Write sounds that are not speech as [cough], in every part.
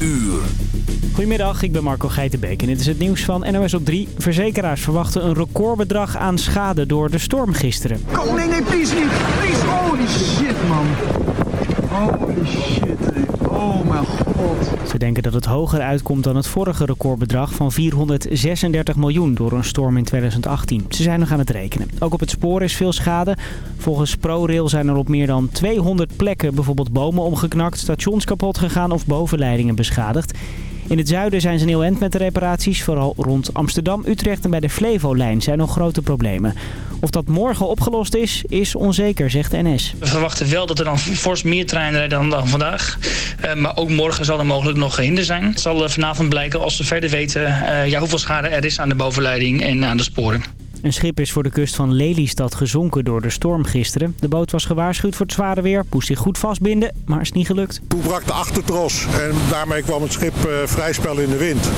uur. Goedemiddag, ik ben Marco Geitenbeek en dit is het nieuws van NOS op 3. Verzekeraars verwachten een recordbedrag aan schade door de storm gisteren. Kom, nee, nee, please niet. Please. Holy shit, man. Holy shit. Oh mijn Ze denken dat het hoger uitkomt dan het vorige recordbedrag van 436 miljoen door een storm in 2018. Ze zijn nog aan het rekenen. Ook op het spoor is veel schade. Volgens ProRail zijn er op meer dan 200 plekken bijvoorbeeld bomen omgeknakt, stations kapot gegaan of bovenleidingen beschadigd. In het zuiden zijn ze een heel eind met de reparaties. Vooral rond Amsterdam, Utrecht en bij de Flevolijn zijn nog grote problemen. Of dat morgen opgelost is, is onzeker, zegt NS. We verwachten wel dat er dan fors meer treinen rijden dan, vandaag. Uh, maar ook morgen zal er mogelijk nog hinder zijn. Het zal uh, vanavond blijken als we verder weten uh, ja, hoeveel schade er is aan de bovenleiding en aan de sporen. Een schip is voor de kust van Lelystad gezonken door de storm gisteren. De boot was gewaarschuwd voor het zware weer, moest zich goed vastbinden, maar is niet gelukt. Toen brak de achtertros en daarmee kwam het schip uh, vrij spel in de wind.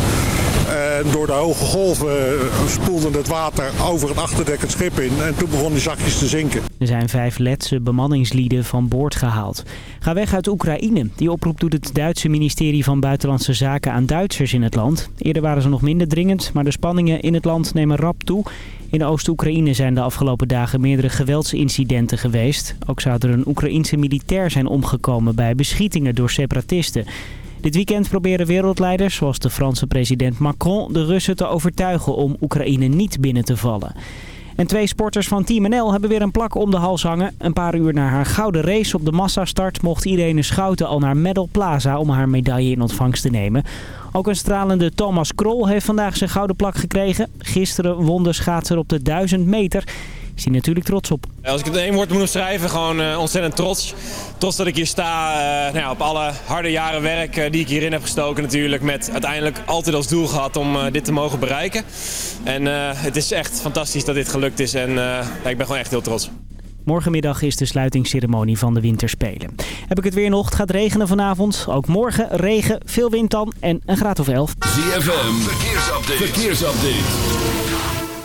En door de hoge golven spoelde het water over het achterdek het schip in. En toen begon die zakjes te zinken. Er zijn vijf Letse bemanningslieden van boord gehaald. Ga weg uit Oekraïne. Die oproep doet het Duitse ministerie van Buitenlandse Zaken aan Duitsers in het land. Eerder waren ze nog minder dringend, maar de spanningen in het land nemen rap toe. In Oost-Oekraïne zijn de afgelopen dagen meerdere geweldsincidenten geweest. Ook zou er een Oekraïense militair zijn omgekomen bij beschietingen door separatisten. Dit weekend proberen wereldleiders, zoals de Franse president Macron, de Russen te overtuigen om Oekraïne niet binnen te vallen. En twee sporters van Team NL hebben weer een plak om de hals hangen. Een paar uur na haar gouden race op de massastart mocht Irene Schouten al naar Medal Plaza om haar medaille in ontvangst te nemen. Ook een stralende Thomas Krol heeft vandaag zijn gouden plak gekregen. Gisteren won de schaatser op de 1000 meter. Is hij natuurlijk trots op. Als ik het in één woord moet schrijven, gewoon uh, ontzettend trots. Trots dat ik hier sta uh, nou ja, op alle harde jaren werk uh, die ik hierin heb gestoken natuurlijk. Met uiteindelijk altijd als doel gehad om dit te mogen bereiken. En het is echt fantastisch dat dit gelukt is en ik ben gewoon echt heel trots. Morgenmiddag is de sluitingsceremonie van de Winterspelen. Heb ik het weer nog? Het gaat regenen vanavond. Ook morgen regen, veel wind dan en een graad of 11. ZFM, verkeersupdate. verkeersupdate.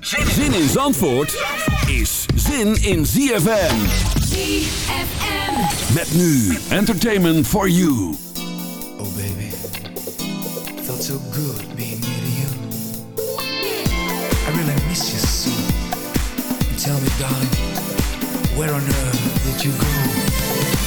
Zin in Zandvoort is zin in ZFM. ZFM. Met nu Entertainment for You. Oh baby, felt so good being near to you. I really miss you so. Tell me darling, where on earth did you go?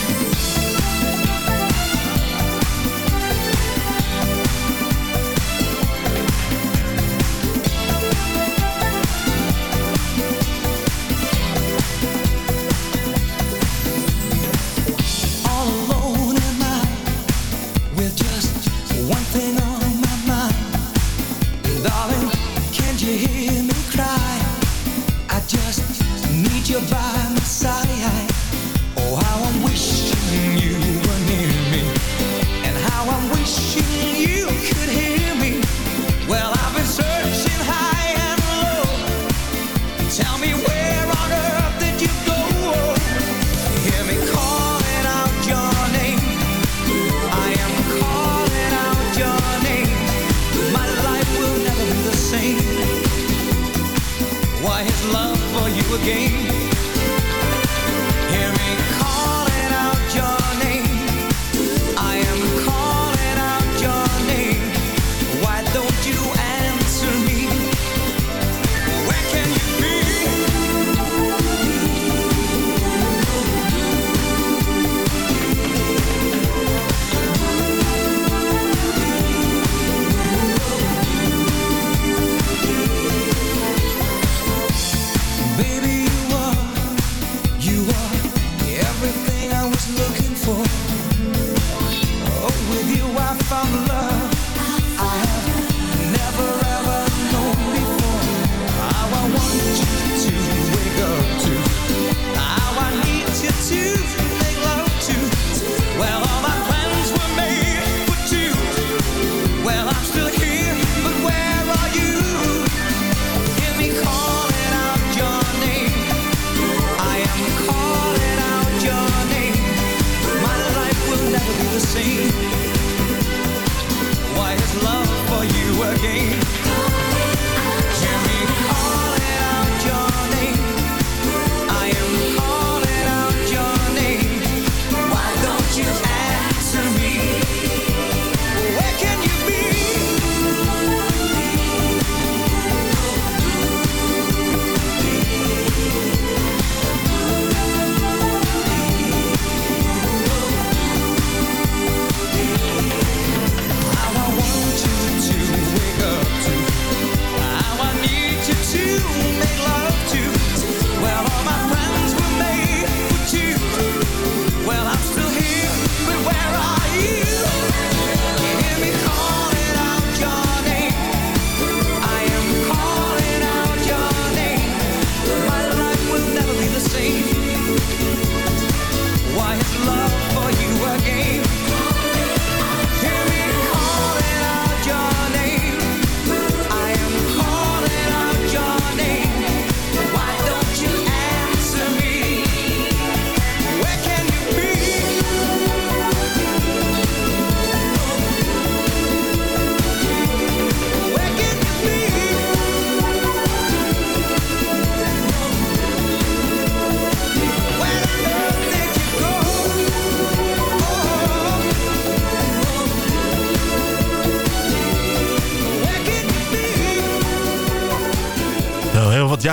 You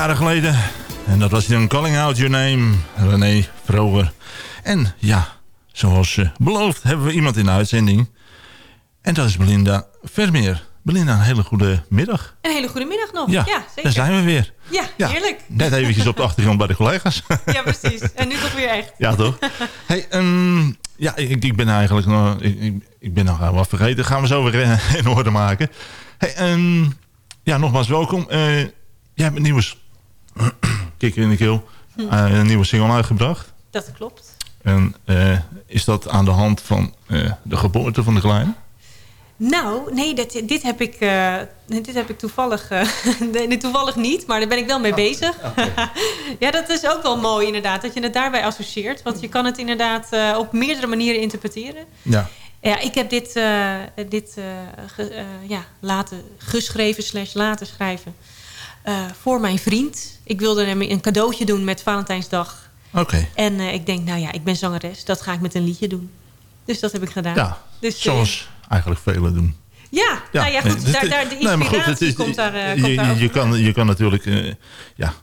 jaren geleden. En dat was dan Calling Out Your Name, René Vroger. En ja, zoals eh, beloofd hebben we iemand in de uitzending. En dat is Belinda Vermeer. Belinda, een hele goede middag. Een hele goede middag nog. Ja, Ja, zeker. daar zijn we weer. Ja, heerlijk. Net eventjes op de achtergrond bij de collega's. [laughs] Ja, precies. En nu toch weer echt. ja, toch? Hey, ehm, ja, ik, ik ben eigenlijk nog, ik, ik- ben nog wat vergeten. Gaan we zo weer eh, in orde maken. Hey, ehm, ja, nogmaals welkom. Eh, jij hebt een nieuwe... s- Kikker in de keel. Eh, een nieuwe single uitgebracht. Dat klopt. En eh, is dat aan de hand van eh, de geboorte van de kleine? Nou, nee, dit, dit, heb, ik, dit heb ik toevallig, eh, [laughs] nee, toevallig niet, maar daar ben ik wel mee bezig. [laughs] ja, dat is ook wel mooi inderdaad, dat je het daarbij associeert. Want je kan het inderdaad op meerdere manieren interpreteren. Ja. Ja, ik heb dit, dit ge- ja, laten geschreven slash laten schrijven eh, voor mijn vriend. Ik wilde hem een cadeautje doen met Valentijnsdag. Oké. En eh, ik denk, nou ja, ik ben zangeres, dat ga ik met een liedje doen. Dus dat heb ik gedaan. Ja, dus, eh, zoals eigenlijk velen doen. ja, nou ja, goed, Nee, daar, daar, de nee, maar inspiratie goed, het is- komt daar, je, komt daar je, kan, je kan natuurlijk ja,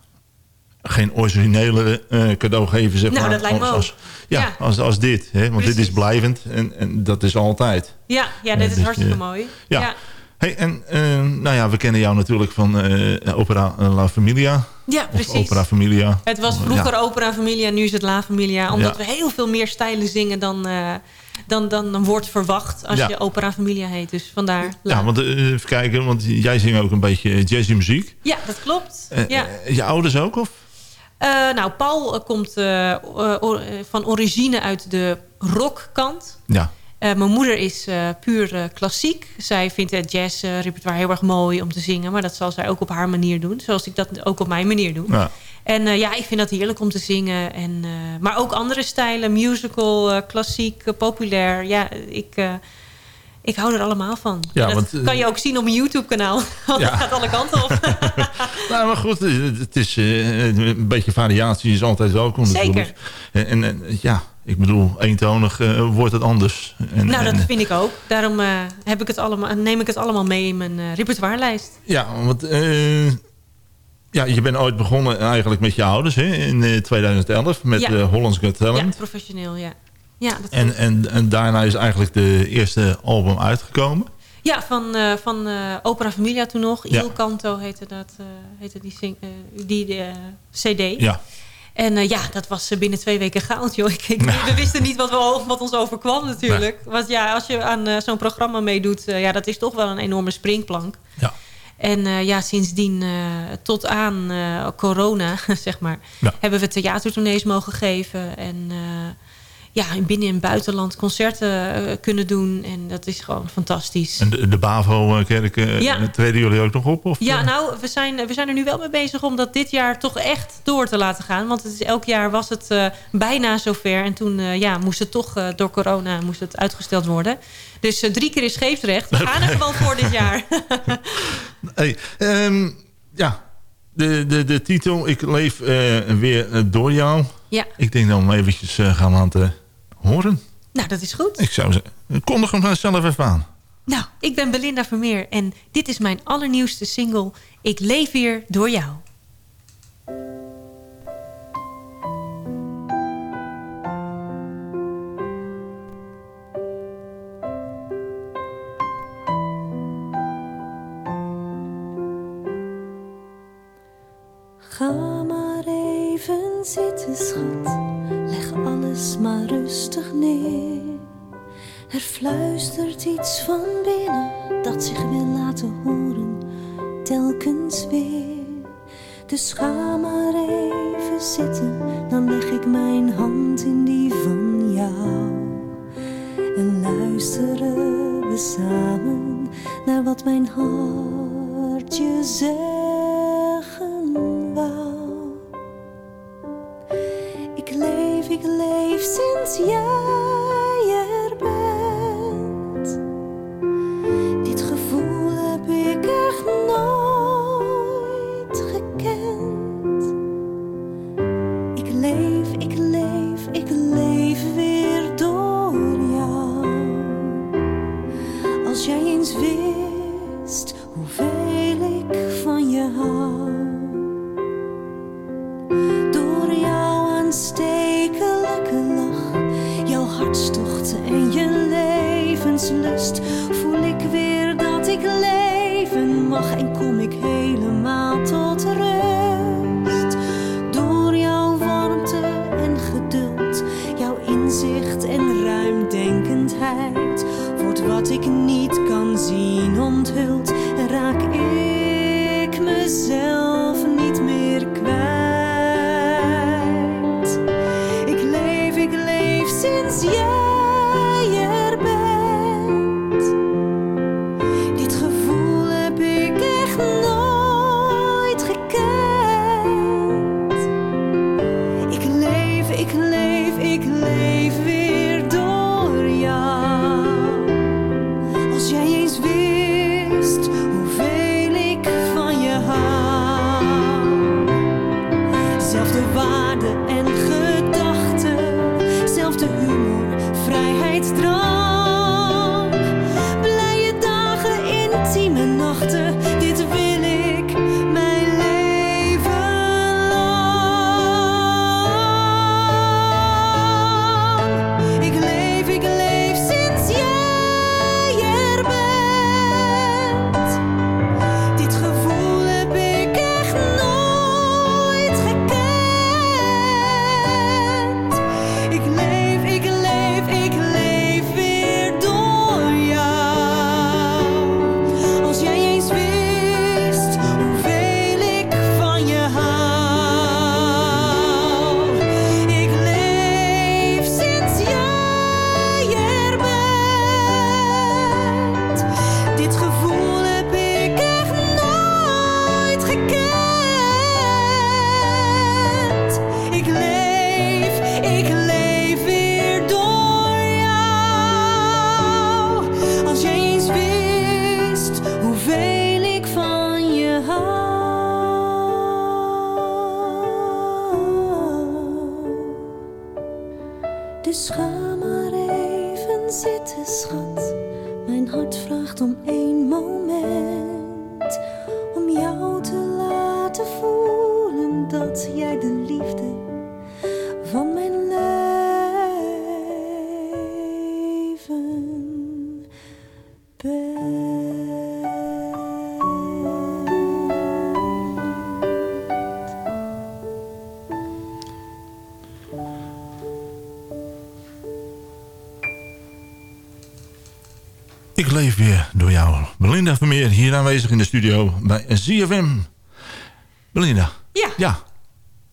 geen originele cadeau geven. Zeg Nou, maar, dat lijkt me als, als- ja, Ja. Als, als dit. Hè? Want dit is blijvend en, en dat is altijd. Ja, ja dit is dus, hartstikke mooi. Ja. Ja, Hey, en eh, nou ja, we kennen jou natuurlijk van eh, Opera La Familia. Ja, Of precies. Opera Familia. Het was vroeger Ja. Opera Familia, nu is het La Familia. Omdat Ja. we heel veel meer stijlen zingen dan, eh, dan, dan, dan wordt verwacht als Ja. je Opera Familia heet. Dus vandaar. La. Ja, want eh, even kijken, want jij zingt ook een beetje jazzy muziek. Ja, dat klopt. Eh, ja. eh, je ouders ook? Of? Eh, nou, Paul eh, komt eh, eh, eh, van origine uit de rockkant. Ja. Eh, mijn moeder is eh, puur eh, klassiek. Zij vindt het jazz eh, repertoire heel erg mooi om te zingen. Maar dat zal zij ook op haar manier doen. Zoals ik dat ook op mijn manier doe. Ja. En ja, ik vind dat heerlijk om te zingen. En, maar ook andere stijlen. Musical, klassiek, populair. Ja, ik, ik hou er allemaal van. Ja, dat want, kan je ook zien op mijn YouTube kanaal. [laughs] Want Ja. het gaat alle kanten op. [laughs] Nou, maar goed, het is een beetje variatie is altijd welkom Zeker. en, en, ja, ik bedoel, eentonig eh, wordt het anders. En, nou, dat vind ik ook. Daarom eh, heb ik het allemaal, neem ik het allemaal mee in mijn eh, repertoirelijst. Ja, want ja, je bent ooit begonnen eigenlijk met je ouders hè, in eh, 2011 met Ja. Hollands Got Ja, Talent. professioneel, ja. Ja, dat en, en, en daarna is eigenlijk de eerste album uitgekomen. ja van, van Opera Familia toen nog. Ja. Il Canto heette, dat, heette die, sing- die eh, cd. Ja. En eh, ja, dat was eh, binnen twee weken goud, joh. Ik, ik- we wisten niet wat, we, wat ons overkwam natuurlijk. Want ja, als je aan eh, zo'n programma meedoet... ja, dat is toch wel een enorme springplank. Ja. En ja, sindsdien tot aan corona, [laughs] zeg maar... Ja. hebben we theatertournees mogen geven. En ja, in binnen- en buitenland concerten eh, kunnen doen. En dat is gewoon fantastisch. En de, de BAVO-kerk, eh, Ja. treden jullie ook nog op? Of, Ja, eh? nou, we zijn, we zijn er nu wel mee bezig om dat dit jaar toch echt door te laten gaan. Want het is, elk jaar was het eh, bijna zover. En toen ja, moest het toch door corona moest het uitgesteld worden. Dus drie keer is scheepsrecht. We gaan er gewoon voor dit jaar. [laughs] Hey, ehm, ja, de, de, de titel, ik leef weer door jou. ja, Ik denk hem eventjes eh, gaan laten horen. nou dat is goed. Ik zou zeggen, kondig hem zelf even aan. Nou, ik ben Belinda Vermeer en dit is mijn allernieuwste single. Ik leef weer door jou. Ga maar even zitten, schat. Leg alles maar rustig neer. Er fluistert iets van binnen dat zich wil laten horen, telkens weer. Dus ga maar even zitten, dan leg ik mijn hand in die van jou. En luisteren we samen naar wat mijn hart je yeah Ik leef weer door jou. Belinda Vermeer, hier aanwezig in de studio bij ZFM. Belinda. Ja. Ja.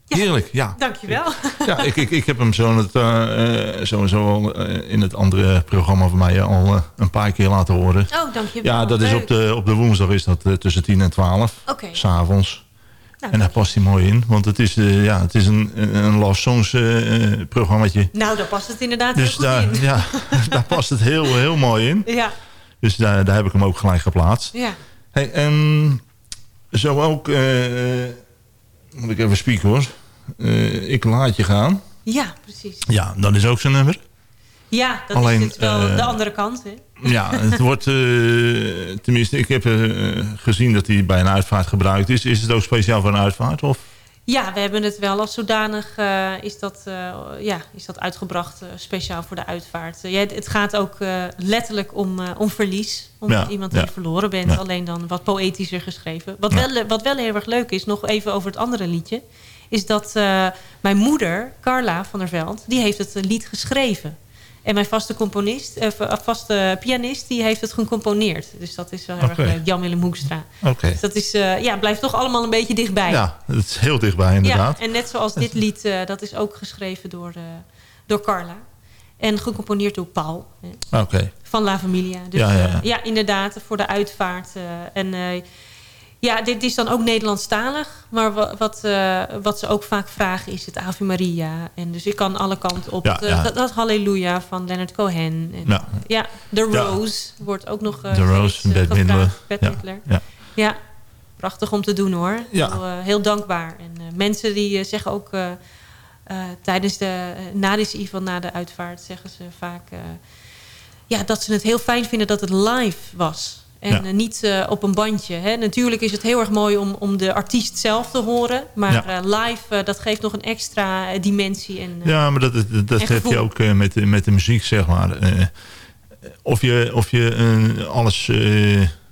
Heerlijk, ja. Dankjewel. Ja, ik, ik, ik heb hem zo, in het, eh, eh, sowieso eh, in het andere programma van mij al een paar keer laten horen. Oh, dankjewel. Ja, dat is op de, op de woensdag is dat tussen 10 en 12. Oké. S S'avonds. Nou, en daar past hij mooi in. Want het is, eh, ja, het is een, een love songs eh, eh, programmaatje. Nou, daar past het inderdaad Dus heel goed daar, in. ja, [laughs] daar past het heel, heel mooi in. Ja, Dus daar, daar heb ik hem ook gelijk geplaatst. ja. Hey, en zo ook... moet ik even spieken hoor. Ik laat je gaan. Ja, precies. Ja, dat is ook zijn nummer. Ja, dat Alleen, is wel de andere kant. Hè? Ja, het wordt... eh, tenminste, ik heb eh, gezien dat hij bij een uitvaart gebruikt is. Is het ook speciaal voor een uitvaart? Of? Ja, we hebben het wel als zodanig eh, is, dat, ja, is dat uitgebracht speciaal voor de uitvaart. Ja, het- gaat ook letterlijk om, om verlies. Om Ja, iemand die ja. verloren bent. Alleen dan wat poëtischer geschreven. Wat, wel, wat wel heel erg leuk is, nog even over het andere liedje. Is dat mijn moeder, Carla van der Veld, die heeft het lied geschreven. En mijn vaste componist, eh, vaste pianist, die heeft het gecomponeerd. Dus dat is wel heel erg leuk. Jan-Willem Hoekstra. Oké. Dus dat is, eh, ja, blijft toch allemaal een beetje dichtbij. Ja, het is heel dichtbij inderdaad. Ja, en net zoals dit lied, eh, dat is ook geschreven door, door Carla. En gecomponeerd door Paul van La Familia. Dus Ja, ja, ja, ja. ja, inderdaad, voor de uitvaart. en ja, dit is dan ook Nederlandstalig. Maar wa- wat, eh, wat ze ook vaak vragen is het Ave Maria. En dus ik kan alle kanten op. Ja, Het, ja. Dat, dat Halleluja van Leonard Cohen. En, Ja. ja, The. Rose wordt ook nog eh, The Rose, eh, Bette Midler. Ja, prachtig om te doen hoor. Ja. Heel, eh, heel dankbaar. En mensen die zeggen ook tijdens de, na de van na de uitvaart, zeggen ze vaak ja, dat ze het heel fijn vinden dat het live was. En Ja. eh, niet eh, op een bandje. Hè. Natuurlijk is het heel erg mooi om, om de artiest zelf te horen. Maar Ja. eh, live, dat geeft nog een extra dimensie. En, Ja, maar dat, dat, heb je ook met, de- met de muziek, zeg maar. Of je, of je alles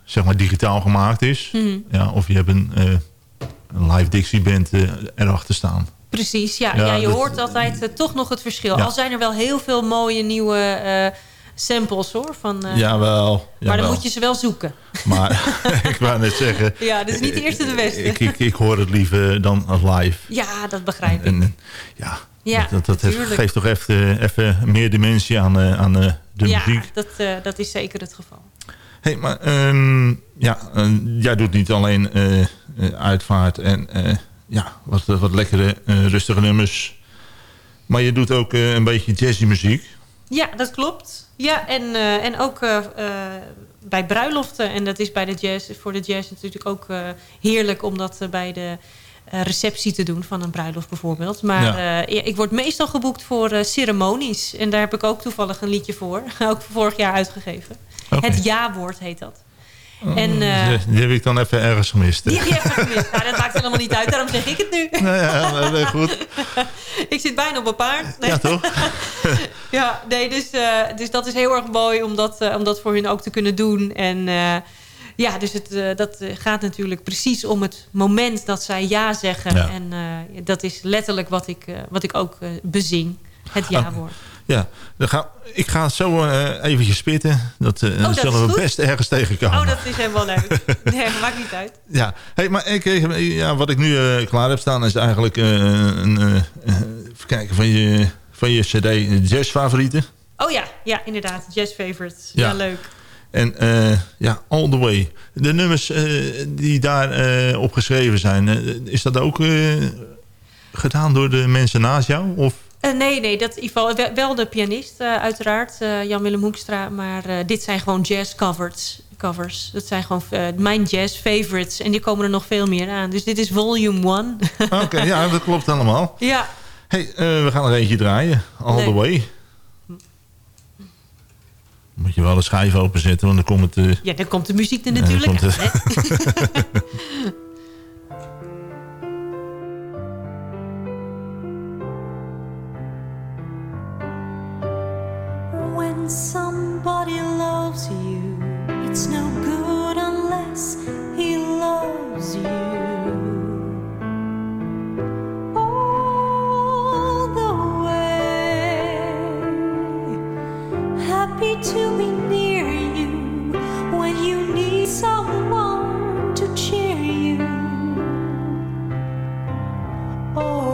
zeg maar digitaal gemaakt is. Mhm. Ja, of je hebt een, een live Dixie band erachter staan. Precies, ja. Ja, ja, je dat- hoort altijd toch nog het verschil. Al zijn er wel heel veel mooie nieuwe samples hoor. Van, eh, jawel, maar dan moet je ze wel zoeken. Maar [laughs] [laughs] ik wou net zeggen... Ja, dus niet de eerste de beste. Ik, ik, ik hoor het liever dan live. Ja, dat begrijp ik. En, en, ja, Ja, dat, dat geeft toch even, even meer dimensie aan, eh, aan eh, de ja, muziek. dat, eh, dat is zeker het geval. Hey, maar ehm, ja, eh, jij doet niet alleen eh, eh, uitvaart en eh, ja, wat, wat lekkere, eh, rustige nummers. Maar je doet ook eh, een beetje jazzy muziek. Ja, dat klopt. Ja, en, eh, en ook eh, eh, bij bruiloften. En dat is bij de jazz, voor de jazz natuurlijk ook heerlijk om dat bij de receptie te doen van een bruiloft bijvoorbeeld. Maar Ja. ik word meestal geboekt voor ceremonies. En daar heb ik ook toevallig een liedje voor. [laughs] ook vorig jaar uitgegeven. Het ja-woord heet dat. En, eh, die, heb ik dan even ergens gemist. die heb je even gemist. Nou, dat maakt helemaal niet uit, daarom zeg ik het nu. [laughs] Nou ja, nee, goed. [laughs] ik zit bijna op mijn paard. Nee. Ja, toch? [laughs] Ja, nee, dus, eh, dus dat is heel erg mooi om dat, eh, om dat voor hun ook te kunnen doen. En ja, dus het, dat gaat natuurlijk precies om het moment dat zij ja zeggen. Ja. En dat is letterlijk wat ik, wat ik ook bezing. Het ja-woord. Ja, dan ga, ik ga zo eh eventjes spitten. Dat, eh, Oh, dat zullen we best ergens tegenkomen. Oh, dat is helemaal leuk. Nee, maakt niet uit. Ja, hey, maar ik, eh, ja, wat ik nu klaar heb staan is eigenlijk een, even kijken van je, van je cd jazzfavorieten. Oh ja, ja, inderdaad. Jazz favorites. Ja. Ja, leuk. En ja, All The Way. De nummers die daar eh, op geschreven zijn, is dat ook gedaan door de mensen naast jou? Of? Eh, nee, nee, dat geval wel- de pianist eh, uiteraard, eh, Jan-Willem Hoekstra. Maar dit zijn gewoon jazz covers. covers. Dat zijn gewoon mijn jazz favorites. En die komen er nog veel meer aan. Dus dit is volume 1. Oké, [laughs] ja, dat klopt allemaal. ja, Hey, we gaan er eentje draaien. All The. Way. Moet je wel de schijf openzetten, want dan komt het... ja, dan komt de muziek er Ja, natuurlijk komt [laughs] [laughs] somebody loves you, it's no good unless he loves you. All the way, happy to be near you when you need someone to cheer you. Oh.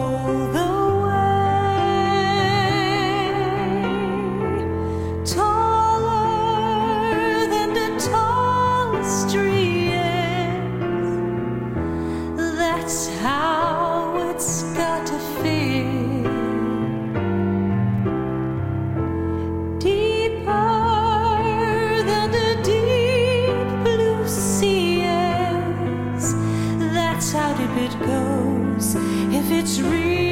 it goes, if it's real.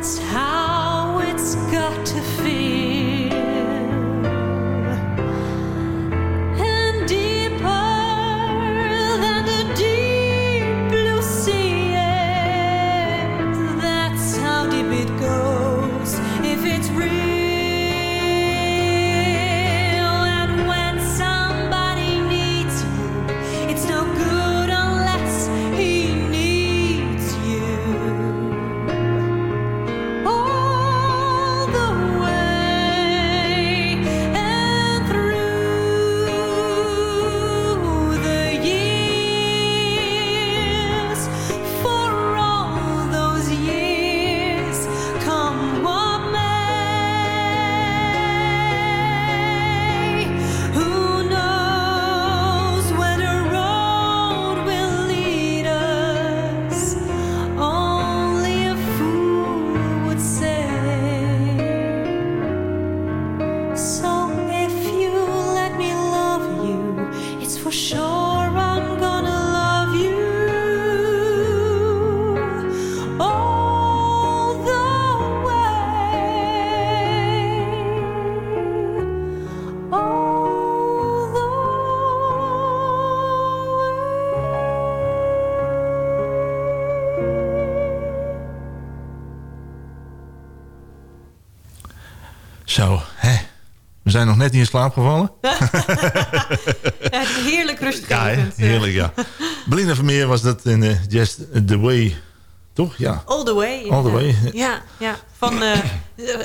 That's how it's got to feel. Zijn nog net niet in slaap gevallen. [laughs] Ja, heerlijk Ja, rustgevend. hè? heerlijk, ja. Belinda Vermeer was dat in eh, Just the Way. Toch? Ja. All the way. All the way. Ja, ja. Van, eh, eh,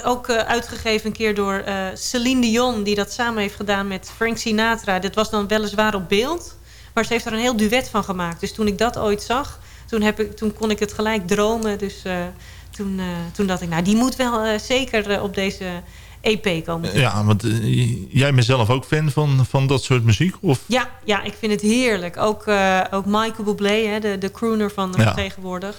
ook uitgegeven een keer door eh, Celine Dion... die dat samen heeft gedaan met Frank Sinatra. Dit was dan weliswaar op beeld. Maar ze heeft er een heel duet van gemaakt. Dus toen ik dat ooit zag... toen, heb ik, toen kon ik het gelijk dromen. Dus toen, toen dacht ik... nou, die moet wel zeker op deze EP komen. Ja, want eh, jij bent zelf ook fan van, van dat soort muziek? Of? Ja, ja, ik vind het heerlijk. Ook, eh, ook Michael Bublé, hè, de, de crooner van Ja. tegenwoordig.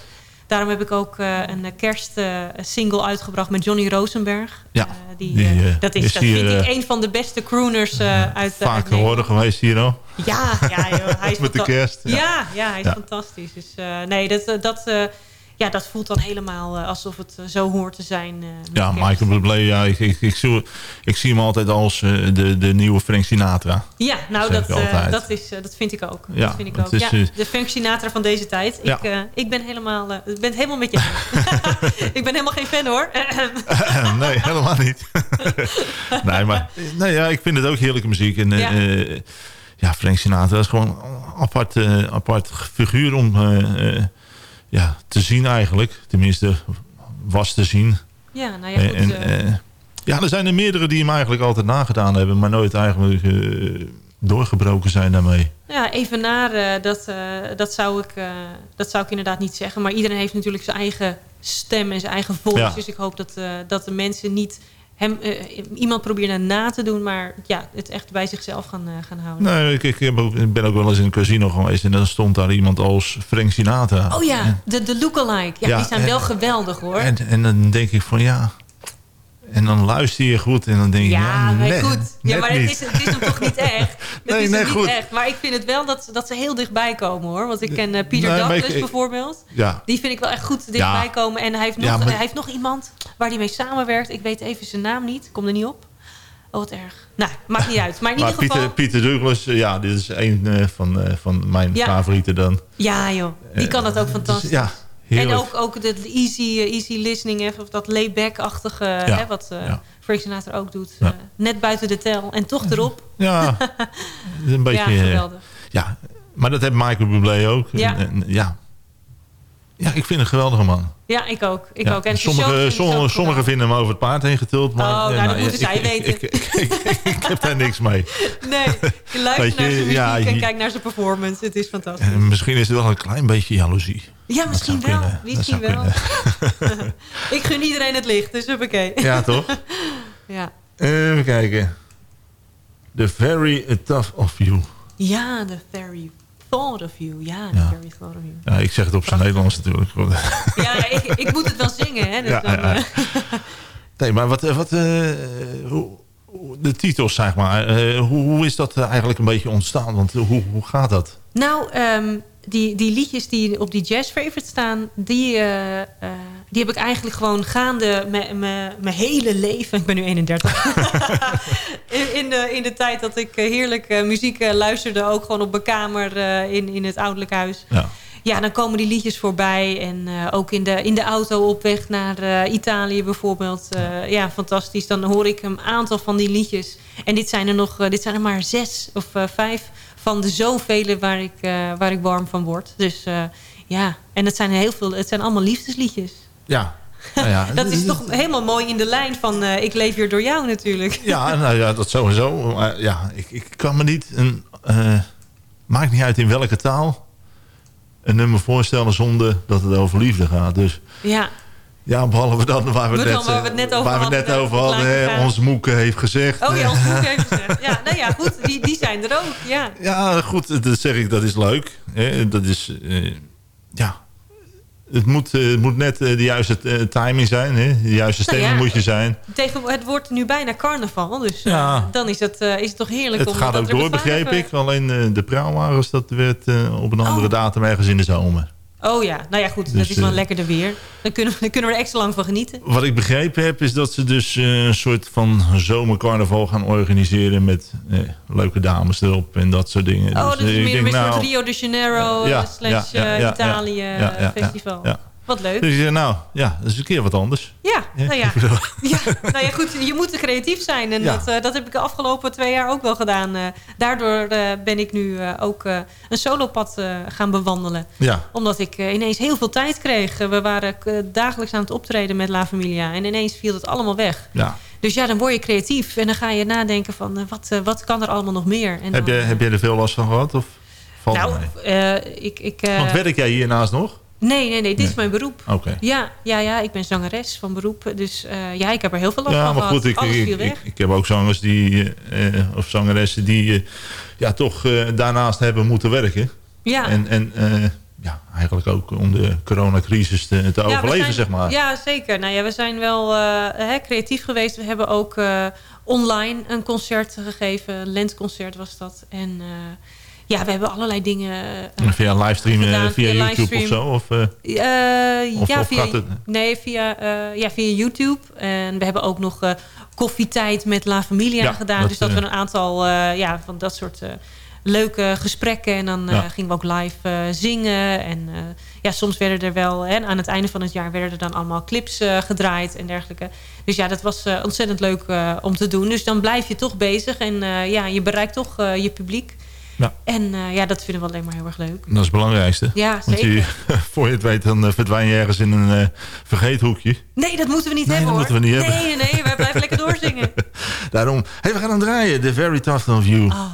Daarom heb ik ook eh, een kerstsingle uitgebracht met Johnny Rosenberg. Ja, Eh, die, die, eh, eh, dat is, is dat hier, vind ik eh, een van de beste crooners eh, uit, uit Vaak geworden geweest hier al. Ja, ja, joh, hij is [laughs] Met de kerst, ja. Ja, ja, hij is fantastisch. Dus eh, nee, dat, eh, dat, eh, ja, dat voelt dan helemaal eh, alsof het eh, zo hoort te zijn. eh, Ja. Michael Bublé, ja, ik, ik, ik, zie, ik zie hem altijd als de, de nieuwe Frank Sinatra. Ja, nou, dat, dat, is, dat vind ik ook. Ja, dat vind ik ook. is, ja, de functionator van deze tijd. Ja. Ik, ik ben helemaal, ben het helemaal met je [laughs] ik ben helemaal geen fan hoor. [laughs] nee, helemaal niet. [laughs] nee, maar nee, ja, ik vind het ook heerlijke muziek. En, Ja. ja, Frank Sinatra is gewoon een apart, apart figuur om ja, te zien eigenlijk. Tenminste, was te zien. ja, nou ja, goed. En, eh, eh, ja, er zijn er meerdere die hem eigenlijk altijd nagedaan hebben... maar nooit eigenlijk eh, doorgebroken zijn daarmee. ja, even naar, dat, dat, zou ik, dat zou ik inderdaad niet zeggen. Maar iedereen heeft natuurlijk zijn eigen stem en zijn eigen. Ja. Dus ik hoop dat, dat de mensen niet hem, eh, iemand proberen na te doen... maar ja, het echt bij zichzelf gaan, eh, gaan houden. Nee, ik, ik, heb ook- ik ben ook wel eens in een casino geweest... en dan stond daar iemand als Frank Sinatra. Oh ja, de, de lookalike. Ja, Ja, die zijn en- wel geweldig hoor. En, en dan denk ik van ja... En dan luister je goed en dan denk je... Ja, Ja, net- goed. Ja, maar het is, het is hem toch niet echt? [laughs] Het Nee, is nee, hem goed. niet echt. Maar ik vind het wel dat, dat ze heel dichtbij komen hoor. Want ik ken eh, Pieter Nee, Douglas ik- bijvoorbeeld. Ja. Die vind ik wel echt goed dichtbij Ja. komen. En hij heeft, nog, maar- hij heeft nog iemand waar hij mee samenwerkt. Ik weet even zijn naam niet. Kom er niet op. Oh, wat erg. Nou, maakt niet uit. Maar in [laughs] Maar ieder geval... Pieter, Pieter Douglas, eh, ja, dit is een eh, van, van mijn favorieten dan. Ja joh, die kan dat ook dus fantastisch. ja, Heerlijk. En ook, ook de easy, easy listening, of dat layback-achtige, wat eh ja. Frank Sinatra ook doet. Ja. Eh, net buiten de tel en toch erop. Ja, [laughs] een beetje... Ja, eh, geweldig. ja, maar dat heeft Michael Bublé ook. Ja. En, en, ja. Ja, ik vind een geweldige man. Ja, ik ook. Ik Ja, ook. En sommige sommige, sommige, sommigen vinden hem over het paard heen getild. Maar, Oh, nou, eh, dat moeten zij ik, weten. Ik, ik, heb daar niks mee. [laughs] Nee, je luistert naar zijn muziek ja, en kijkt naar zijn performance. Het is fantastisch. En misschien is het wel een klein beetje jaloezie. Ja, misschien wel. kunnen. Misschien wel. [laughs] [laughs] ik gun iedereen het licht, dus oké. Ja, toch? ja. Even kijken. The very tough of you. ja, the very of you. Ja, Ja. Ja, ik zeg het op zijn Nederlands natuurlijk. [laughs] Ja, ik, ik moet het wel zingen, hè. Dus Ja, dan, ja, eh, Nee, maar wat, wat eh, hoe, de titels, zeg maar. eh, hoe, hoe is dat eh, eigenlijk een beetje ontstaan? Want eh, hoe, hoe gaat dat? Nou, ehm, die, die liedjes die op die jazz favorite staan... Die, eh, eh, die heb ik eigenlijk gewoon gaande mijn hele leven... [laughs] Ik ben nu 31. [laughs] in, de, in de tijd dat ik eh, heerlijk eh, muziek eh, luisterde... ook gewoon op mijn kamer in, in het ouderlijk huis... Ja. Ja, dan komen die liedjes voorbij. En ook in de, in de auto op weg naar Italië bijvoorbeeld. Ja, fantastisch. Dan hoor ik een aantal van die liedjes. En dit zijn er nog dit zijn er maar zes of vijf van de zoveel waar ik, waar ik warm van word. Dus ja, en het zijn heel veel. Het zijn allemaal liefdesliedjes. Ja. Nou ja, [laughs] Dat is toch helemaal mooi in de lijn van eh, ik leef hier door jou natuurlijk. [laughs] Ja, nou ja, dat sowieso. Maar ja, ik, ik kan me niet een... eh, maakt niet uit in welke taal... een nummer voorstellen zonder dat het over liefde gaat. Dus Ja, ja, behalve dat waar we, net, dan waar we het net over waar we hadden, net over hadden. hè, ons moeke heeft gezegd. Oh ja, [laughs] ons boek heeft gezegd. Ja, nou ja, goed, die, die zijn er ook. Ja. Ja, goed, dat zeg ik, dat is leuk. Hè, dat is, eh, ja, het moet, eh, het moet net eh, de juiste eh, timing zijn. Hè? De juiste Nou stemming ja, moet je zijn. Tegen, het wordt nu bijna carnaval, dus Ja. dan is het, is het toch heerlijk Het om gaat dat ook door, begreep ik. Alleen de praalwagens, dat werd op een andere datum ergens in de zomer. Oh ja, nou ja goed, Dus, dat is wel eh, lekkerder weer. Dan kunnen, we, dan [laughs] kunnen we er extra lang van genieten. Wat ik begrepen heb, is dat ze dus eh, een soort van zomercarnaval gaan organiseren... met eh, leuke dames erop en dat soort dingen. Oh, Dus, dat is eh, ik meer denk, een soort nou, Rio de Janeiro ja, slash ja, ja, ja, Italië festival. ja. Wat leuk. Dus zeg, nou, ja, dat is een keer wat anders. Ja, nou ja. [laughs] ja, nou ja, goed, je moet creatief zijn. En Ja. dat, eh, dat heb ik de afgelopen twee jaar ook wel gedaan. Eh, daardoor eh, ben ik nu ook een solopad gaan bewandelen. Ja. Omdat ik ineens heel veel tijd kreeg. We waren dagelijks aan het optreden met La Familia. En ineens viel het allemaal weg. Ja. Dus ja, dan word je creatief. En dan ga je nadenken van wat, wat kan er allemaal nog meer. En Heb, dan, je, heb jij er veel last van gehad? Of valt nou, ik... ik Want werk jij hiernaast nog? Nee, nee, nee. Dit Nee. is mijn beroep. Ja, ja, ja, ik ben zangeres van beroep. Dus eh, ja, ik heb er heel veel last Ja, van maar gehad. goed, ik, ik, heb ook zangers die, eh, of zangeressen die eh, ja, toch daarnaast hebben moeten werken. Ja. En, en ja, eigenlijk ook om de coronacrisis te, te Ja, we overleven, zijn- zeg maar. Ja, zeker. Nou ja, we zijn wel hè, creatief geweest. We hebben ook online een concert gegeven. Een lentconcert was dat. En ja, we hebben allerlei dingen eh, via livestream, eh, gedaan, via, via YouTube livestream. of zo? Of, eh, Eh, Of- ja, of via, het- nee, via, eh, ja, via YouTube. En we hebben ook nog eh, koffietijd met La Familia Ja, gedaan. dat, dus dat eh, we een aantal eh, ja, van dat soort eh, leuke gesprekken. En dan eh, Ja. gingen we ook live eh, zingen. En eh, ja, soms werden er wel... Hè, aan het einde van het jaar werden er dan allemaal clips eh, gedraaid en dergelijke. Dus ja, dat was eh, ontzettend leuk eh, om te doen. Dus dan blijf je toch bezig. En eh, ja, je bereikt toch eh, je publiek. Ja. En eh, ja, dat vinden we alleen maar heel erg leuk. dat is het belangrijkste. Ja, Want je, [laughs] voor je het weet, dan eh, verdwijn je ergens in een eh, vergeethoekje. Nee, dat moeten we niet Nee, hebben dat hoor. moeten we niet nee, nee, nee, wij blijven lekker [laughs] doorzingen. Daarom, hey, we gaan hem draaien. The Very Tough of You. Ah.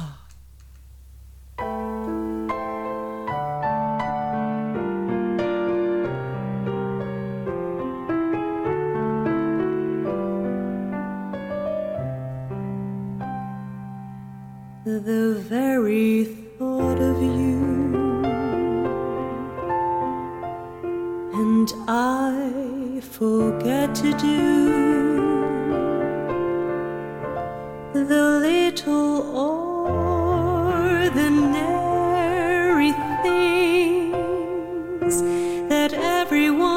The very thought of you. And I forget to do the little ordinary things that everyone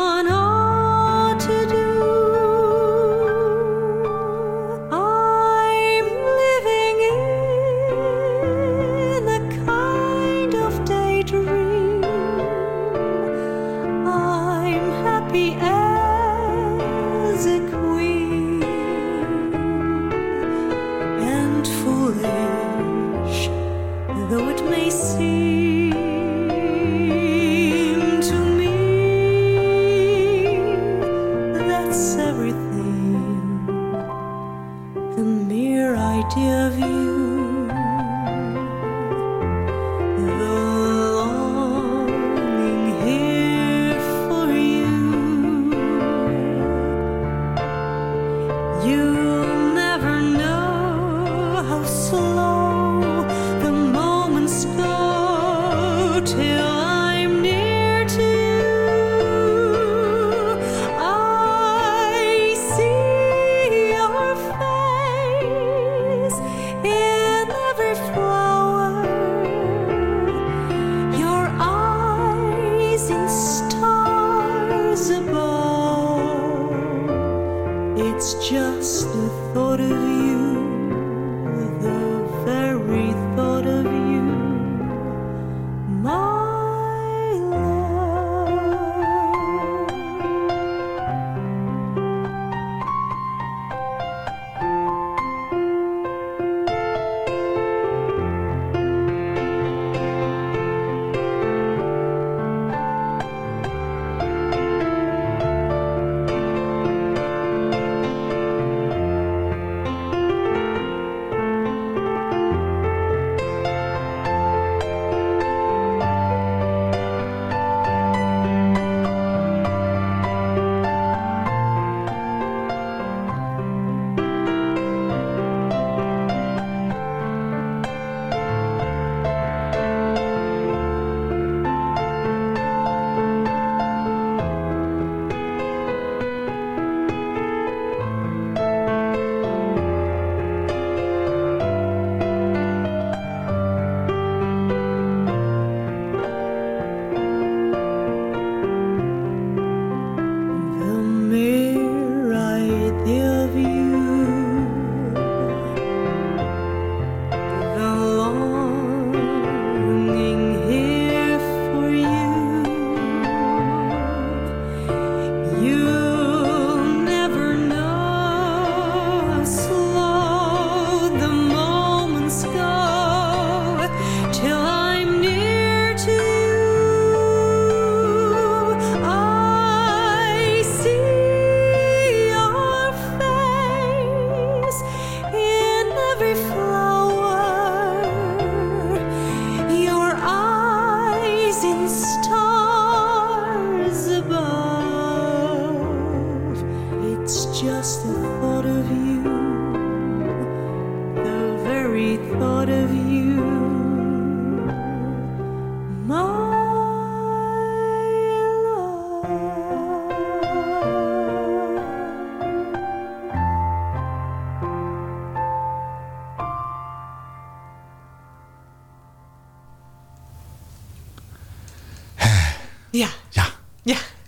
the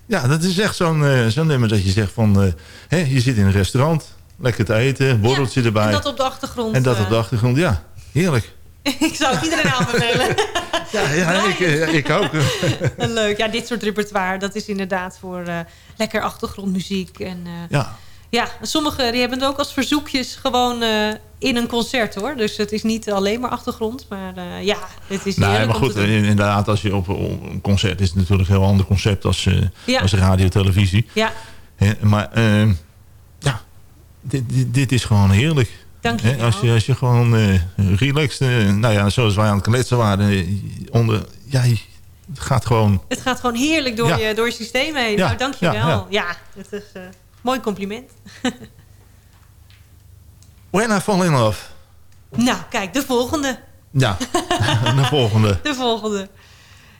Ja. Dat is echt zo'n eh, zo'n nummer dat je zegt van... eh, hè, je zit in een restaurant, lekker te eten, borreltje erbij. En dat op de achtergrond. En dat eh, op de achtergrond, ja. Heerlijk. [laughs] ik zou het iedereen aanbevelen. [laughs] Ja, ja ik, ik ook. [laughs] Leuk. Ja, dit soort repertoire, dat is inderdaad voor lekker achtergrondmuziek. En, Ja. ja, sommigen die hebben het ook als verzoekjes gewoon in een concert hoor. Dus het is niet alleen maar achtergrond. Maar eh, ja, het is Nee, maar goed, inderdaad, als je op een concert is het natuurlijk een heel ander concept als, eh, Ja. als radio, televisie. Ja, maar eh, ja, dit, dit, dit is gewoon heerlijk. Dank je Hè, Als je, als je gewoon eh, relaxed, nou ja, zoals wij aan het kletsen waren, onder, ja, je- het gaat gewoon, het gaat gewoon heerlijk door, Ja. je, door je systeem heen. Ja, Nou, dankjewel. ja, Ja, ja. het is mooi compliment. [laughs] When I Fall in Love. Nou, kijk, de volgende. Ja, [laughs] de volgende. De volgende.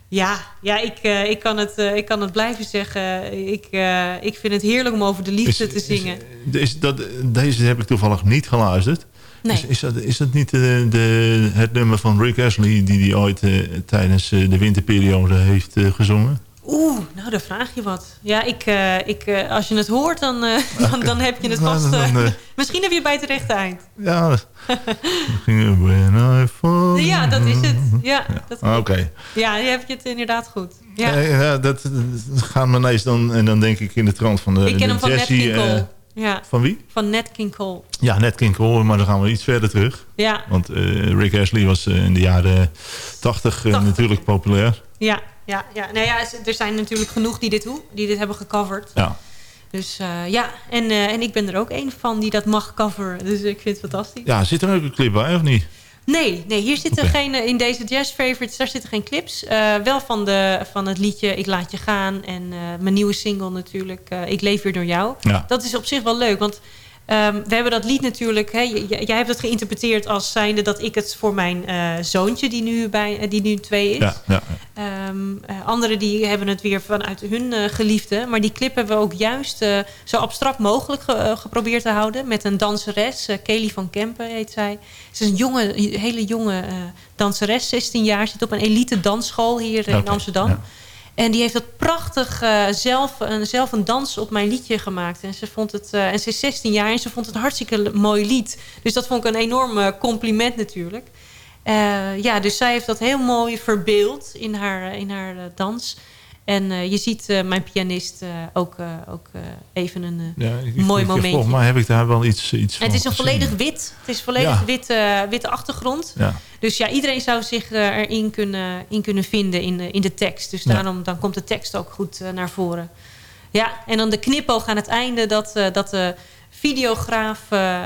Ja, ja ik, eh, ik, kan het, eh, ik kan het blijven zeggen. Ik, eh, ik vind het heerlijk om over de liefde Is- te zingen. Is dat, deze heb ik toevallig niet geluisterd. Nee. Is, is, dat, is dat niet de, het nummer van Rick Astley... die hij ooit tijdens de winterperiode heeft gezongen? Oeh, nou daar vraag je wat. Ja, ik, eh, ik, eh, als je het hoort, dan, eh, [laughs] dan, dan heb je het [laughs] Nou, vast... dan, [laughs] misschien heb je het bij het rechte eind. Ja, Fall Ja, dat is het. Ja, dat Ah, Oké. ja je hebt je het inderdaad goed. Ja. Ja, dat, dat gaat me ineens dan... En dan denk ik in de trant van de ik ken de hem van Jessie, King eh, Cole. ja, van wie? van Nat King Cole. Ja, net King Cole, maar dan gaan we iets verder terug. Ja, Want Rick Astley was in de jaren 80 eh, natuurlijk populair. ja, ja, ja. Nou ja, er zijn natuurlijk genoeg die dit, hoe- die dit hebben gecoverd. Ja. Dus eh, ja, en, eh, en ik ben er ook een van die dat mag coveren. Dus ik vind het fantastisch. Ja, zit er ook een clip bij of niet? Nee, nee hier zitten geen, eh, in deze Jazz Favorites, daar zitten geen clips. Wel van, de, van het liedje Ik Laat Je Gaan en mijn nieuwe single natuurlijk, Ik Leef Weer Door Jou. Ja. Dat is op zich wel leuk, want ehm, we hebben dat lied natuurlijk... Hè, jij hebt het geïnterpreteerd als zijnde dat ik het voor mijn eh, zoontje, die nu, bij, eh, die nu twee is... Ja, ja. Ehm, eh, anderen die hebben het weer vanuit hun geliefde. Maar die clip hebben we ook juist zo abstract mogelijk ge- geprobeerd te houden. Met een danseres, Kelly van Kempen heet zij. Ze is een jonge, hele jonge danseres, 16 jaar. Zit op een elite dansschool hier in Amsterdam. En die heeft dat prachtig eh, zelf, een, zelf een dans op mijn liedje gemaakt. En ze, vond het, eh, en ze is 16 jaar en ze vond het een hartstikke mooi lied. Dus dat vond ik een enorm eh, compliment natuurlijk. Ja, dus zij heeft dat heel mooi verbeeld in haar, in haar dans. En eh, je ziet eh, mijn pianist eh, ook, ook even een ja mooi momentje. Volgens mij heb ik daar wel iets, iets van het is een volledig wit. Het is volledig Ja. wit, eh, witte achtergrond. Ja. Dus ja, iedereen zou zich erin kunnen, in kunnen vinden in de, in de tekst. Dus daarom dan komt de tekst ook goed naar voren. Ja, en dan de knipoog aan het einde dat, dat de videograaf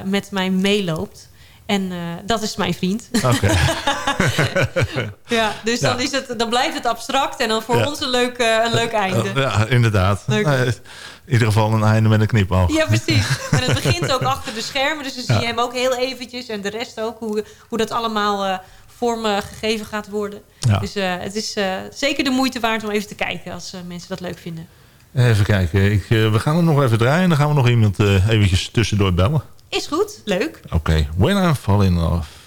met mij meeloopt. En eh, dat is mijn vriend. Oké. [laughs] ja, dus Dan, is het, dan blijft het abstract en dan voor Ja. ons een leuk, eh, een leuk einde. Ja, inderdaad. Leuk. In ieder geval een einde met een knipoog. Ja, precies. En het begint ook achter de schermen. Dus dan zie je hem ook heel eventjes. En de rest ook. Hoe, hoe dat allemaal vorm eh, gegeven gaat worden. Ja. Dus het is zeker de moeite waard om even te kijken. Als mensen dat leuk vinden. Even kijken. Ik, we gaan er nog even draaien. En dan gaan we nog iemand eventjes tussendoor bellen. Is goed. Leuk. Oké. When I Fall in Love.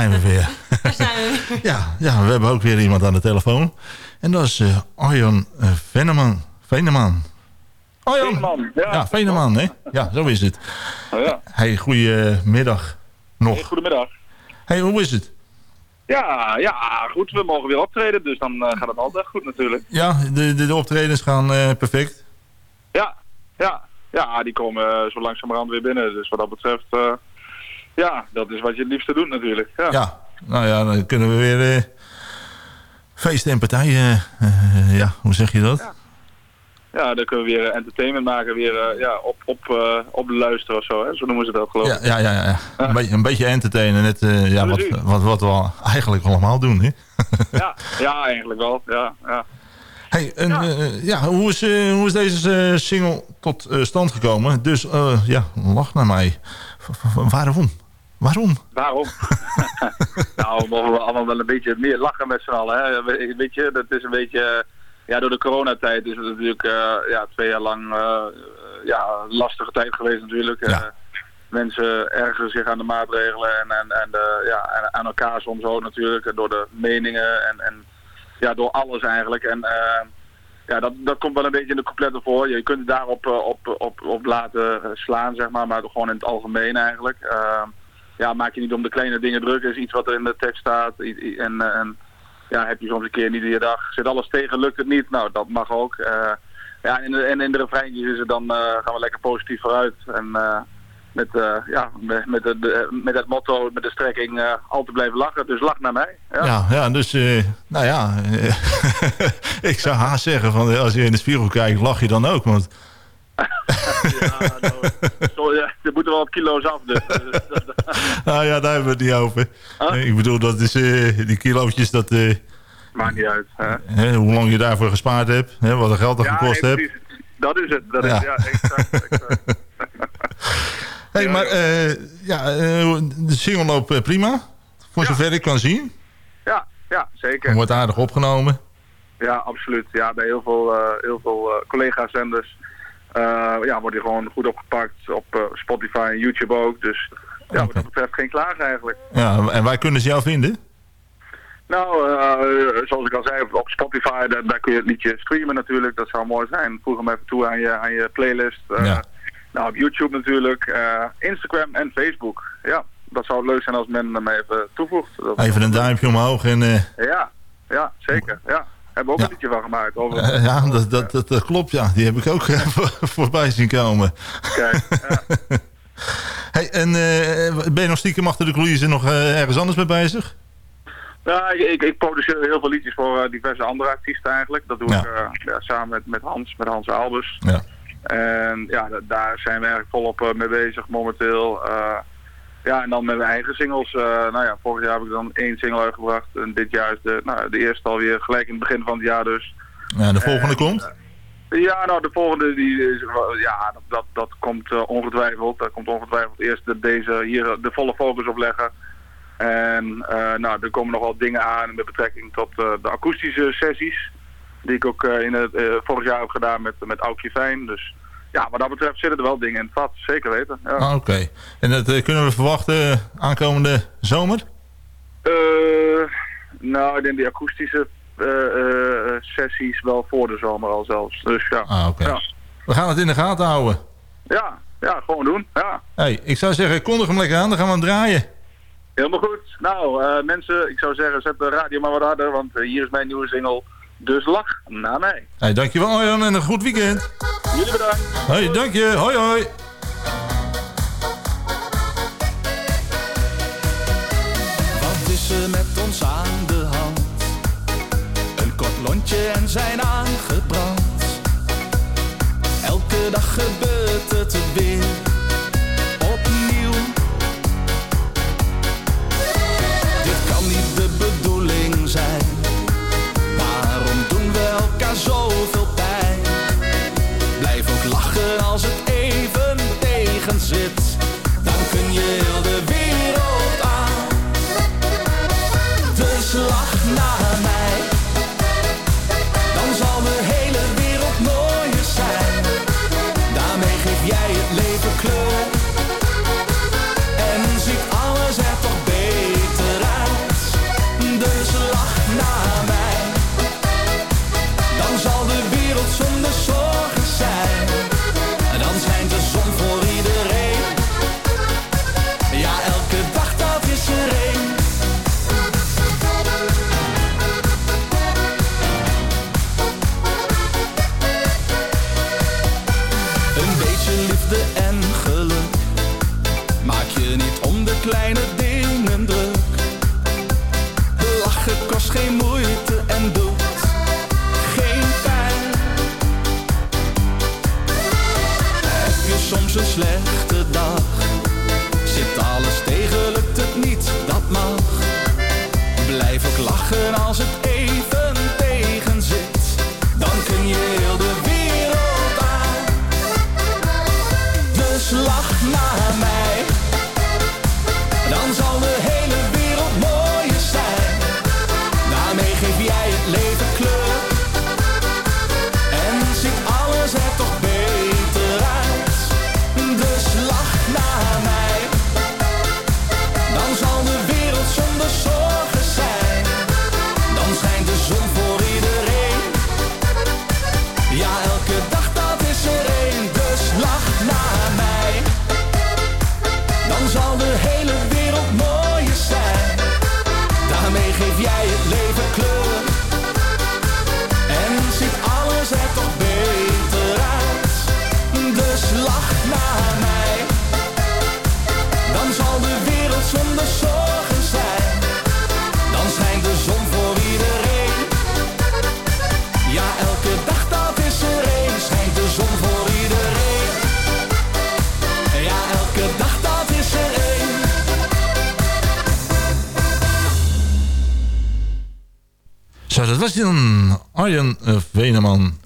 Zijn we weer. [laughs] Daar zijn we weer. ja, ja, we hebben ook weer iemand aan de telefoon. En dat is eh Arjan eh, Veneman. Veneman. Arjan. Veneman, ja. Ja, Veneman, hè? Ja, zo is het. Oh, ja. Hey, goedemiddag nog. Hey, goedemiddag. Hey, hoe is het? Ja, ja, goed. We mogen weer optreden, dus dan eh, gaat het altijd goed natuurlijk. Ja, de, de, de optredens gaan eh, perfect. Ja, ja, ja, die komen zo langzamerhand weer binnen. Dus wat dat betreft, eh, ja, dat is wat je het liefste doet natuurlijk. Ja, Ja, nou ja, dan kunnen we weer eh, feesten en partijen. eh, ja, hoe zeg je dat? ja dan kunnen we weer eh, entertainment maken, weer eh, ja, op, op, eh, op de luisteren of zo, hè? zo noemen ze dat geloof Ja, ik. ja, ja, ja. Een, beetje, een beetje entertainen. Net, eh, ja, wat, wat, wat we eigenlijk allemaal doen. Hè? Ja, ja, eigenlijk wel. Ja, ja. Hey, en, eh, ja, hoe, is, eh, hoe is deze eh, single tot eh, stand gekomen? Dus eh, ja, lach naar mij. Waarom? Waarom? Waarom? [laughs] nou, mogen we allemaal wel een beetje meer lachen met z'n allen. Hè? We- Weet je, dat is een beetje... Ja, door de coronatijd is het natuurlijk eh, ja, twee jaar lang eh, ja, een lastige tijd geweest natuurlijk. Eh, mensen ergeren zich aan de maatregelen en, en, en, de, ja, en aan elkaar soms ook natuurlijk. Door de meningen en, en ja, door alles eigenlijk. En ja, dat, dat komt wel een beetje in de coupletten voor. Je kunt het daarop eh, op, op, op laten slaan, zeg maar, maar gewoon in het algemeen eigenlijk. Eh, ja, maak je niet om de kleine dingen druk, is iets wat er in de tekst staat. En, en ja, heb je soms een keer niet iedere dag. Zit alles tegen, lukt het niet? Nou, dat mag ook. Eh, ja, en in de, en in de refreintjes is het dan, eh, gaan we lekker positief vooruit. En met, eh, ja, met, met, de, met het motto, met de strekking, eh altijd blijven lachen. Dus lach naar mij. Ja. Ja, ja dus, eh, nou ja, [laughs] ik zou haast zeggen, van, als je in de spiegel kijkt, lach je dan ook. Want [laughs] Zo, ja, er moeten wel wat kilo's af. Dus, [laughs] nou ja, daar hebben we het niet over. Ik bedoel, dat is, die kilootjes, dat, Maakt niet uit. Hè. hoe lang je daarvoor gespaard hebt, hè, wat er geld er Ja, gekost hebt. Dat is het. Dat Ja. Is, ja, exact, exact. Hey, maar eh, ja, eh, de single loopt eh, prima, voor zover ik kan zien. ja, ja, zeker. Wordt aardig opgenomen. Ja, absoluut. Ja, bij heel veel, heel veel collega-zenders ja, wordt hij gewoon goed opgepakt. Op Spotify en YouTube ook. Dus ja, wat dat betreft geen klagen eigenlijk. Ja, en waar kunnen ze jou vinden? Nou, zoals ik al zei, op- Spotify, daar, daar kun je het liedje streamen natuurlijk. Dat zou mooi zijn. Voeg hem even toe aan je, aan je playlist. Ja. Nou, op YouTube natuurlijk. eh, Instagram en Facebook. Ja, dat zou leuk zijn als men hem even toevoegt. Dat- Even een duimpje omhoog en... eh, Ja, ja, zeker. Ja. Hebben we ook een liedje van gemaakt. Over... ja, dat, dat, dat, dat klopt, ja. Die heb ik ook eh, [laughs] voor- voorbij zien komen. Kijk, [laughs] hey, en ben je nog stiekem achter de coulissen nog ergens anders mee bezig? Ja, ik, ik, ik produceer heel veel liedjes voor diverse andere artiesten eigenlijk. Dat doe Ja. ik ja, samen met, met Hans, met Hans Albers. Ja. En ja, da- daar zijn we eigenlijk volop eh, mee bezig momenteel. Eh, ja, en dan met mijn eigen singles. eh, nou ja, vorig jaar heb ik dan één single uitgebracht. En dit jaar is de, nou, de eerste alweer gelijk in het begin van het jaar dus. Ja, de volgende En, komt? Ja, nou de volgende die is, ja, dat, dat, dat komt ongetwijfeld. Daar komt ongetwijfeld eerst de, deze hier de volle focus op leggen. En nou, er komen nog wel dingen aan met betrekking tot de akoestische sessies. Die ik ook eh, in het, eh, vorig jaar heb gedaan met, met Aukje Fijn. Dus ja, wat dat betreft zitten er wel dingen in het vat. Zeker weten. Ja. Ah, Oké. En dat eh, kunnen we verwachten aankomende zomer? Eh, nou, ik denk die akoestische sessies wel voor de zomer al zelfs. Dus ja. Ah, oké. ja. We gaan het in de gaten houden. Ja, ja, gewoon doen. Ja. Hey, ik zou zeggen, kondig hem lekker aan, dan gaan we hem draaien. Helemaal goed. Nou, mensen, ik zou zeggen, zet de radio maar wat harder, want hier is mijn nieuwe single. Dus lach naar mij. Hey, dankjewel Arjan en een goed weekend. Jullie bedankt. Hoi, dank je. Hoi, hoi. Wat is er met ons aan de hand? Een kort lontje en zijn aangebrand. Elke dag gebeurt het weer zit. Dan kun je Arjen uh, Veneman.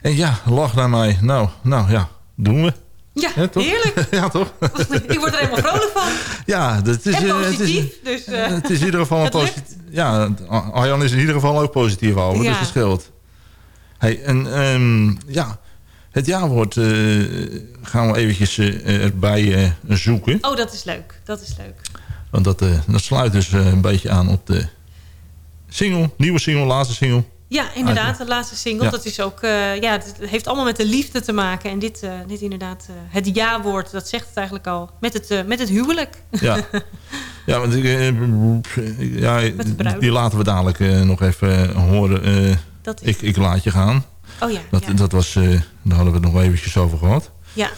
En ja, lach naar mij. Nou, nou ja, doen we. Ja, [laughs] Ja, toch? heerlijk. ja, toch? Ik word er helemaal vrolijk van. Ja, dat is, En eh, het is, positief. dus, eh, het is in ieder geval positief. Ja, Arjan is in ieder geval ook positief over, Ja. dus dat scheelt. Hey, en ehm, ja, het jaarwoord eh, gaan we eventjes eh, erbij eh, zoeken. Oh, dat is leuk. Dat is leuk. Want dat, eh, dat sluit dus eh, een beetje aan op de single, nieuwe single, laatste single. Ja, inderdaad. De laatste single. Ja. Dat is ook, eh, ja, het heeft allemaal met de liefde te maken. En dit, eh, dit inderdaad, eh, het ja-woord, dat zegt het eigenlijk al. Met het, met het huwelijk. Ja, [laughs] ja, want ja die laten we dadelijk nog even horen. Dat is ik, ik laat je gaan. Oh ja, Dat, ja. dat was, daar hadden we het nog eventjes over gehad. Ja,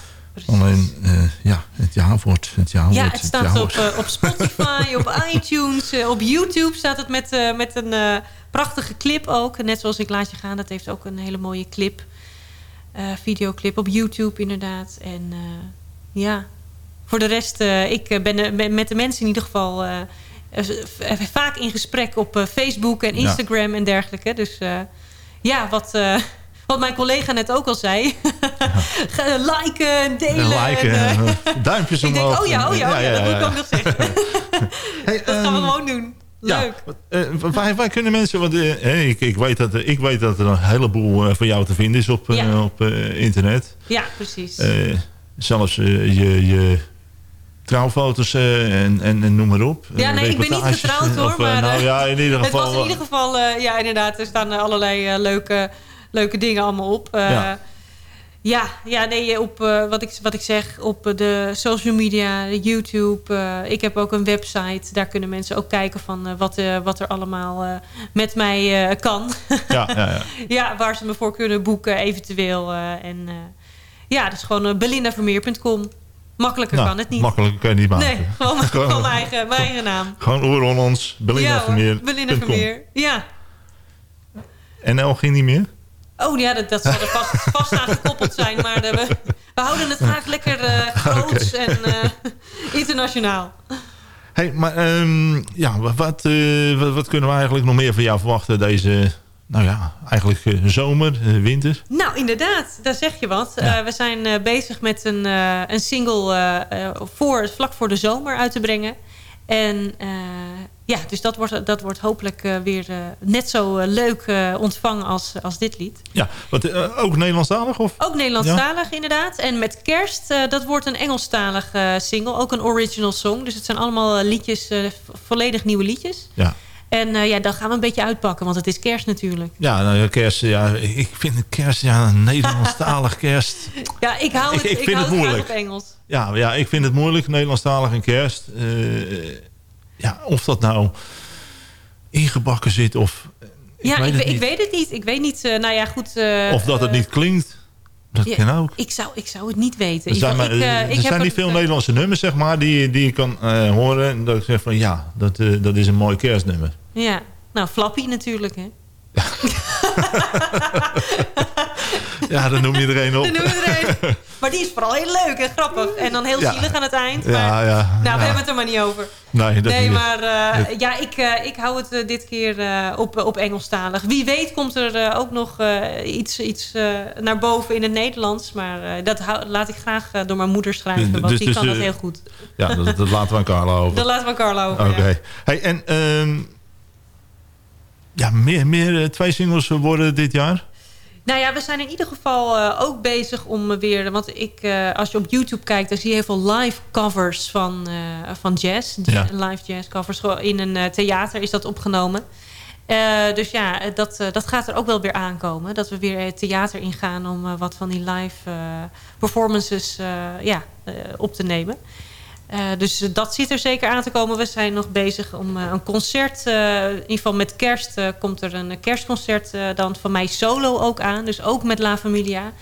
Alleen, eh, ja, het jaarwoord. Het jaarwoord ja, het staat op, eh, op Spotify, op [laughs] iTunes, eh, op YouTube staat het met, met een prachtige clip ook. Net zoals Ik Laat Je Gaan, dat heeft ook een hele mooie clip. Videoclip op YouTube inderdaad. En ja, voor de rest, ik ben, met de mensen in ieder geval vaak in gesprek op Facebook en Ja. Instagram en dergelijke. Dus ja, wat... eh, wat mijn collega net ook al zei. [laughs] Liken, delen. Liken, en, eh, duimpjes ik denk, omhoog. oh ja, oh ja, oh ja, dat moet ik ook nog zeggen. [laughs] Hey, dat gaan we ehm, gewoon doen. Leuk. Eh, waar, waar kunnen mensen... Want, eh, ik, ik, weet dat, ik weet dat er een heleboel eh, van jou te vinden is op, eh, op eh, internet. Ja, precies. Eh, zelfs eh, je, je trouwfoto's eh, en, en, en noem maar op. ja, Eh, nee, ik ben niet getrouwd hoor. of, eh, maar nou eh, ja, in ieder Het geval... was in ieder geval, eh, ja inderdaad, er staan eh, allerlei eh, leuke, leuke dingen allemaal op. Eh, Ja. ja. Ja, nee, op eh, wat, ik, wat ik zeg, op eh, de social media, de YouTube. eh, ik heb ook een website. Daar kunnen mensen ook kijken van eh, wat, eh, wat er allemaal eh, met mij eh, kan. ja, ja, ja. [laughs] ja, waar ze me voor kunnen boeken eventueel. eh, en eh, ja, dat is gewoon belindavermeer.com. Makkelijker Nou, kan het niet. Makkelijker kan je niet maken. Nee, gewoon, [laughs] gewoon mijn, eigen, mijn eigen naam. Gewoon oer-Hollands, Belinda Vermeer. Belinda. Vermeer. Ja. NL ging niet meer? Oh ja, dat, dat zal er vast, [laughs] vast aan gekoppeld zijn. Maar eh, we, we houden het graag lekker [laughs] groots Oké. en eh, internationaal. Hey, maar ehm, ja, wat, wat, wat, wat kunnen we eigenlijk nog meer van jou verwachten deze, nou ja, eigenlijk zomer, winter? Nou, inderdaad, daar zeg je wat. Ja. We zijn bezig met een, een single voor, vlak voor de zomer uit te brengen. En ja, dus dat wordt, dat wordt hopelijk eh, weer eh, net zo eh, leuk ontvangen als, als dit lied. Ja, wat, ook Nederlandstalig? Of? Ook Nederlandstalig inderdaad. En met kerst, dat wordt een Engelstalig single. Ook een original song. Dus het zijn allemaal liedjes, vo- volledig nieuwe liedjes. Ja. En ja, dan gaan we een beetje uitpakken, want het is kerst natuurlijk. Ja, nou kerst, ja, ik vind kerst, ja, een Nederlandstalig [laughs] kerst. Ja, ik hou het, ik ik vind het moeilijk. op Engels. Ja, ja, ik vind het moeilijk, Nederlandstalig en kerst. Ja, of dat nou ingebakken zit of... ja, weet ik, ik weet het niet. Ik weet niet, eh, nou ja, goed. eh, Of dat het eh, niet klinkt. Dat ja, kan ook. Ik zou, ik zou het niet weten. Er zijn, maar, ik, er ik heb zijn niet veel Nederlandse nummers, zeg maar, die, die je kan horen. En dat ik zeg van ja, dat, dat is een mooi kerstnummer. Ja, Nou, Flappy natuurlijk, hè. Ja, dan noem je er een op. Dat noem je er een. Maar die is vooral heel leuk en grappig. En dan heel Ja. zielig aan het eind. Ja, maar, ja, Nou, ja. we hebben het er maar niet over. Nee, dat nee, niet. maar eh, ja, ik, eh, ik hou het eh, dit keer op, op Engelstalig. Wie weet komt er ook nog iets, iets naar boven in het Nederlands. Maar dat hou- laat ik graag door mijn moeder schrijven. Want Dus- die dus, kan dat heel goed. Ja, dat, dat laten we aan Carla over. Dat laten we Carlo over. Oké. Hey, en ehm, ja, meer, meer eh, twee singles worden dit jaar? Nou ja, we zijn in ieder geval eh, ook bezig om weer... Want ik, eh, als je op YouTube kijkt, dan zie je heel veel live covers van, van jazz. Ja. Live jazz covers. In een theater is dat opgenomen. Dus ja, dat, dat gaat er ook wel weer aankomen. Dat we weer het theater ingaan om wat van die live performances ja, op te nemen. Eh, dus dat zit er zeker aan te komen. We zijn nog bezig om eh, een concert. eh, in ieder geval met kerst komt er een kerstconcert dan van mij solo ook aan. Dus ook met La Familia.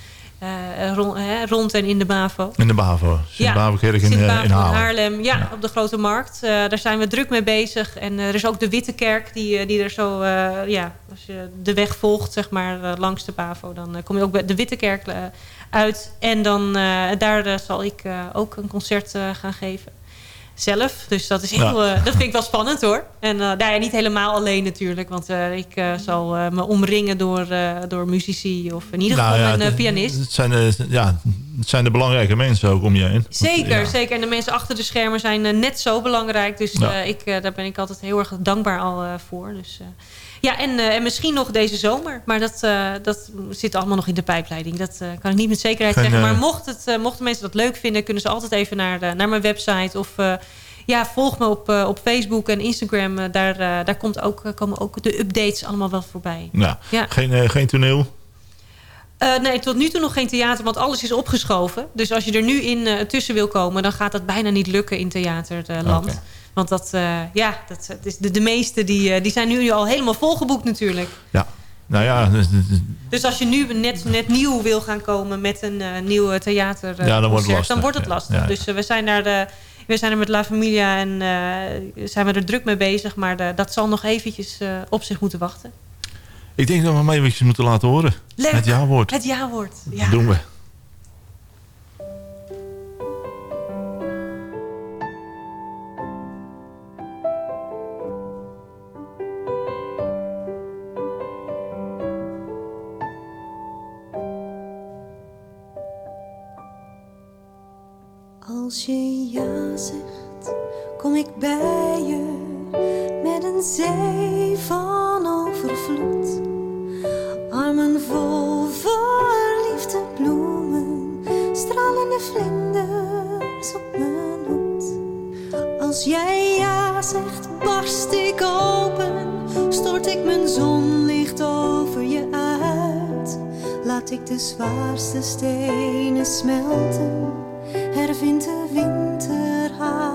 Rond, hè, rond en in de BAVO. In de BAVO. Sint-Bavelkerk in, eh, Sint-Bavo in Haarlem. Ja, op de Grote Markt. Daar zijn we druk mee bezig. En er is ook de Witte Kerk die, die er zo... ja, als je de weg volgt, zeg maar, langs de Bavo... dan kom je ook bij de Witte Kerk uit. En dan eh, daar eh, zal ik eh, ook een concert gaan geven. Zelf. Dus dat, is heel, Ja. dat vind ik wel spannend hoor. En uh, nou ja, niet helemaal alleen natuurlijk. Want uh, ik zal me omringen door, door muzici. Of in ieder geval nou, ja, een pianist. Het zijn, de, ja, het zijn de belangrijke mensen ook om je heen. Zeker, zeker. En de mensen achter de schermen zijn net zo belangrijk. Dus ik, daar ben ik altijd heel erg dankbaar al voor. Dus, ja, en, en misschien nog deze zomer. Maar dat, dat zit allemaal nog in de pijpleiding. Dat kan ik niet met zekerheid Geen, zeggen. Maar eh, mocht het, mochten mensen dat leuk vinden... kunnen ze altijd even naar, de, naar mijn website... of ja, volg me op, uh, op Facebook en Instagram. Uh, daar, uh, daar komt ook, komen ook de updates allemaal wel voorbij. Ja. ja. Geen, geen toneel? nee, tot nu toe nog geen theater, want alles is opgeschoven. Dus als je er nu in tussen wil komen... dan gaat dat bijna niet lukken in theaterland. Okay. Want dat, ja, dat, is de, de meeste die, die zijn nu al helemaal volgeboekt natuurlijk. Ja. Nou ja, dus, dus als je nu net, net nieuw wil gaan komen met een uh, nieuw theater ja, dan wordt het lastig. dan wordt het lastig. Ja, ja. Dus uh, we zijn daar de, we zijn er met La Familia en zijn we er druk mee bezig. Maar de, dat zal nog eventjes op zich moeten wachten. Ik denk dat we hem eventjes moeten laten horen. Leuk. Het ja-woord. Het ja-woord, ja. Dat doen we. Als je ja zegt, kom ik bij je met een zee van overvloed. Armen vol verliefde bloemen, stralende vlinders op mijn hoed. Als jij ja zegt, barst ik open, stort ik mijn zonlicht over je uit. Laat ik de zwaarste stenen smelten hervindt de winter haar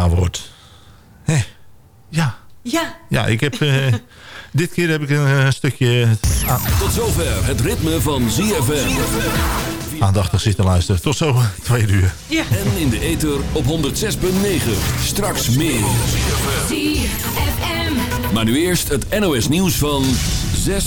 Het jaarwoord. Hé, ja. Ja. Ja, ik heb... eh, [laughs] dit keer heb ik een eh, stukje a- Tot zover het ritme van ZFM. aandachtig zitten luisteren. Tot zo, [laughs] twee uur. Ja. En in de ether op 106.9. Straks meer. ZFM. Maar nu eerst het NOS nieuws van 6